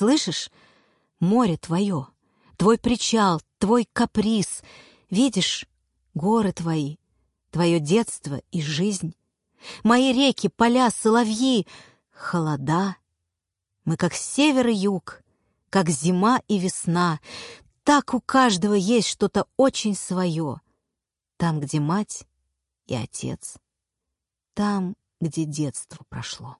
Слышишь? Море твое, твой причал, твой каприз. Видишь, горы твои, твое детство и жизнь. Мои реки, поля, соловьи, холода. Мы как север и юг, как зима и весна. Так у каждого есть что-то очень свое. Там, где мать и отец. Там, где детство прошло.